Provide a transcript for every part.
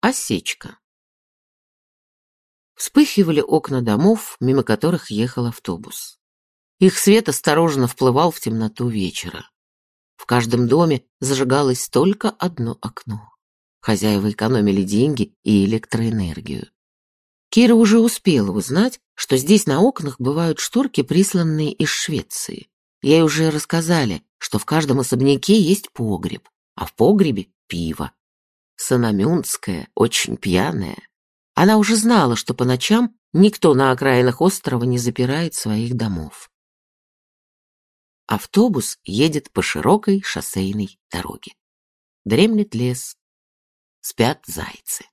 Осечка. Вспыхивали окна домов, мимо которых ехал автобус. Их свет осторожно вплывал в темноту вечера. В каждом доме зажигалось только одно окно. Хозяева экономили деньги и электроэнергию. Кира уже успела узнать, что здесь на окнах бывают шторки, присланные из Швеции. Ей уже рассказали, что в каждом особняке есть погреб, а в погребе пиво. Санамюнское, очень пьяное. Она уже знала, что по ночам никто на окраинах острова не запирает своих домов. Автобус едет по широкой шоссейной дороге. Дремлет лес, спят зайцы.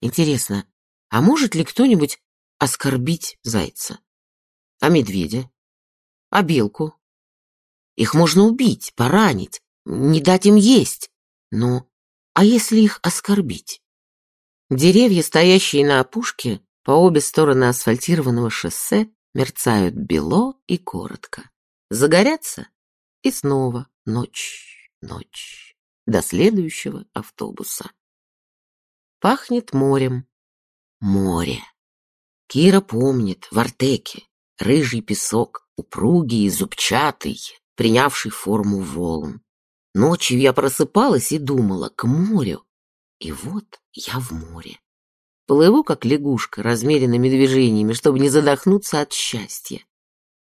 Интересно, а может ли кто-нибудь оскорбить зайца? А медведя? А белку? Их можно убить, поранить, не дать им есть. Но а если их оскорбить? Деревья, стоящие на опушке, по обе стороны асфальтированного шоссе, мерцают бело и коротко. Загорятся, и снова ночь, ночь, до следующего автобуса. Пахнет морем. Море. Кира помнит, в Артеке, рыжий песок, упругий и зубчатый, принявший форму волн. Ночью я просыпалась и думала к морю. И вот я в море. Плыву, как лягушка, размеренными движениями, чтобы не задохнуться от счастья.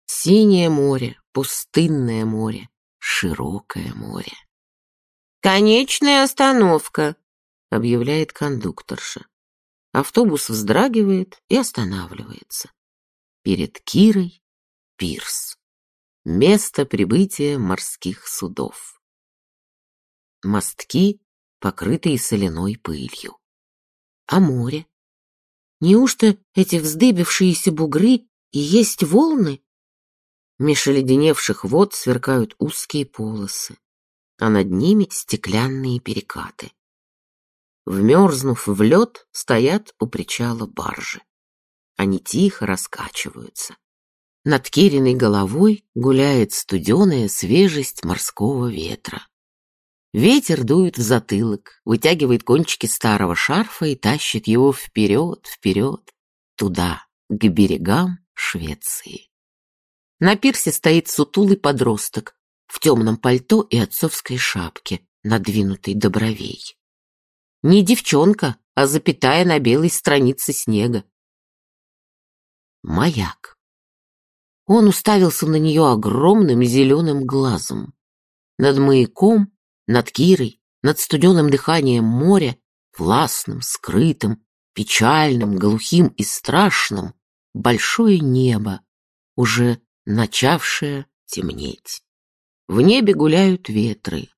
Синее море, пустынное море, широкое море. «Конечная остановка», — объявляет кондукторша. Автобус вздрагивает и останавливается. Перед Кирой пирс. Место прибытия морских судов мостки, покрытые соляной пылью. А море? Неужто эти вздыбившиеся бугры и есть волны? Меж оледеневших вод сверкают узкие полосы, а над ними стеклянные перекаты. Вмерзнув в лед, стоят у причала баржи. Они тихо раскачиваются. Над Кириной головой гуляет студеная свежесть морского ветра. Ветер дует в затылок, вытягивает кончики старого шарфа и тащит его вперед, вперед, туда, к берегам Швеции. На пирсе стоит сутулый подросток в темном пальто и отцовской шапке, надвинутой до бровей. Не девчонка, а запятая на белой странице снега. Маяк. Он уставился на нее огромным зеленым глазом. Над маяком над Кирой, над студеным дыханием моря, властным, скрытым, печальным, глухим и страшным, большое небо, уже начавшее темнеть. В небе гуляют ветры.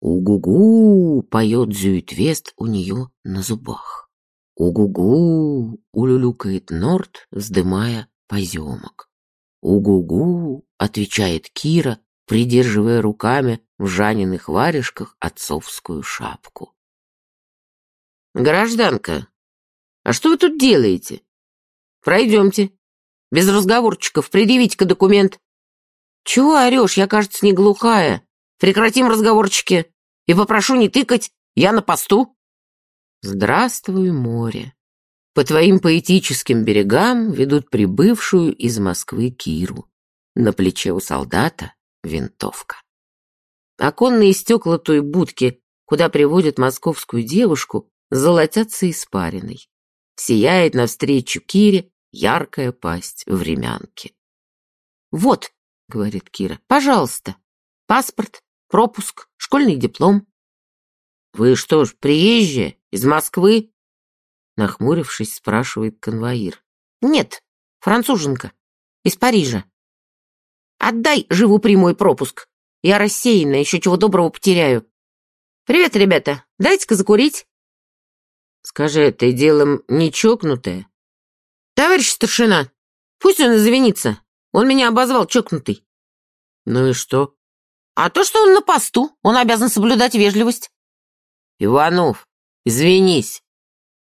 «У-гу-гу!» — поет Зюитвест у нее на зубах. «У-гу-гу!» — улюлюкает Норт, вздымая поземок. «У-гу-гу!» — отвечает Кира, придерживая руками в Жаниных варежках отцовскую шапку. «Гражданка, а что вы тут делаете? Пройдемте. Без разговорчиков, предъявите-ка документ». «Чего орешь? Я, кажется, не глухая. Прекратим разговорчики и попрошу не тыкать, я на посту». «Здравствуй, море. По твоим поэтическим берегам ведут прибывшую из Москвы Киру. На плече у солдата винтовка. Оконные стекла той будки, куда приводят московскую девушку, золотятся испариной. Сияет навстречу Кире яркая пасть времянки. «Вот», — говорит Кира, — «пожалуйста, паспорт, пропуск, школьный диплом». «Вы что ж, приезжие, из Москвы?» Нахмурившись, спрашивает конвоир. «Нет, француженка, из Парижа». «Отдай живу прямой пропуск», я рассеянна, еще чего доброго потеряю. Привет, ребята, дайте-ка закурить. Скажи, ты делом не чокнутая? Товарищ старшина, пусть он извинится. Он меня обозвал чокнутый. Ну и что? А то, что он на посту, он обязан соблюдать вежливость. Иванов, извинись.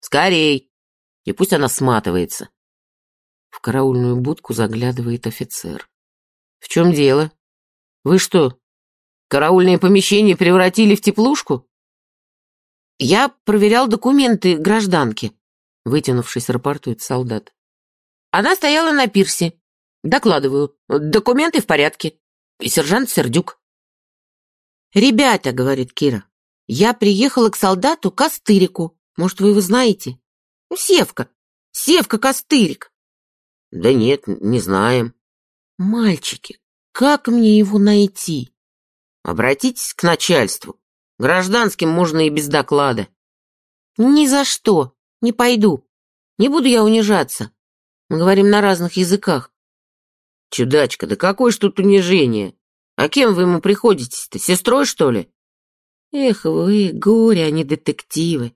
Скорей. И пусть она сматывается. В караульную будку заглядывает офицер. В чем дело? Вы что, Караульное помещение превратили в теплушку? Я проверял документы гражданки, вытянувшись, рапортует солдат. Она стояла на пирсе. Докладываю. Документы в порядке. И сержант Сердюк. «Ребята», — говорит Кира, — «я приехала к солдату Костырику. Может, вы его знаете?» «Ну, «Севка. Севка Костырик». «Да нет, не знаем». «Мальчики, как мне его найти?» «Обратитесь к начальству. Гражданским можно и без доклада». «Ни за что. Не пойду. Не буду я унижаться. Мы говорим на разных языках». «Чудачка, да какое ж тут унижение? А кем вы ему приходитесь-то? Сестрой, что ли? Эх вы, горе, а не детективы.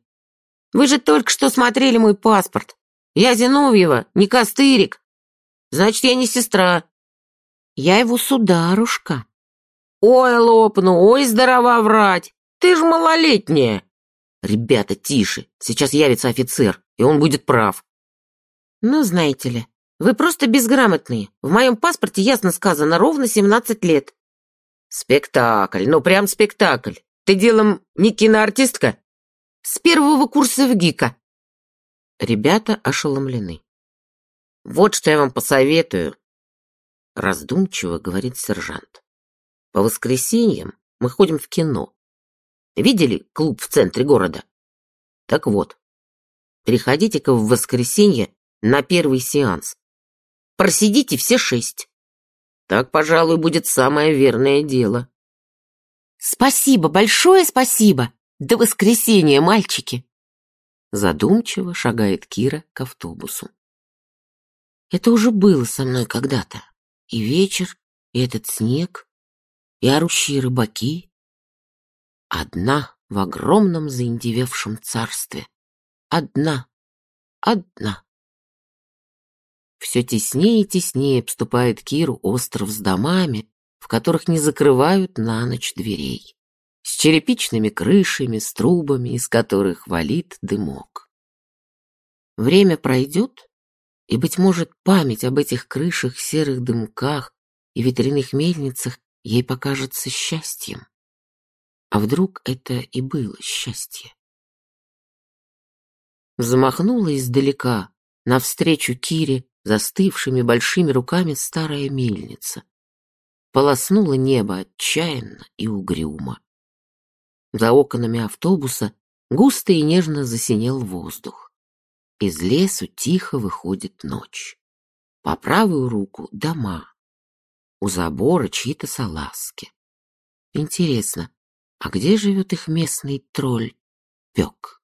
Вы же только что смотрели мой паспорт. Я Зиновьева, не Костырик. Значит, я не сестра. Я его сударушка. Ой, лопну, ой, здорова врать. Ты ж малолетняя. Ребята, тише. Сейчас явится офицер, и он будет прав. Ну, знаете ли, вы просто безграмотные. В моем паспорте ясно сказано ровно 17 лет. Спектакль, ну прям спектакль. Ты делом не киноартистка? С первого курса в ГИКа. Ребята ошеломлены. Вот что я вам посоветую. Раздумчиво говорит сержант. По воскресеньям мы ходим в кино. Видели клуб в центре города? Так вот, приходите-ка в воскресенье на первый сеанс. Просидите все шесть. Так, пожалуй, будет самое верное дело. Спасибо, большое спасибо. До воскресенья, мальчики. Задумчиво шагает Кира к автобусу. Это уже было со мной когда-то. И вечер, и этот снег, и орущие рыбаки. Одна в огромном заиндевевшем царстве. Одна, одна. Все теснее и теснее обступает Киру остров с домами, в которых не закрывают на ночь дверей, с черепичными крышами, с трубами, из которых валит дымок. Время пройдет, и, быть может, память об этих крышах, серых дымках и ветряных мельницах ей покажется счастьем. А вдруг это и было счастье? Замахнула издалека, навстречу Кире, застывшими большими руками старая мельница. Полоснула небо отчаянно и угрюмо. За окнами автобуса густо и нежно засинел воздух. Из лесу тихо выходит ночь. По правую руку дома. У забора чьи-то салазки. Интересно, а где живет их местный тролль Пек?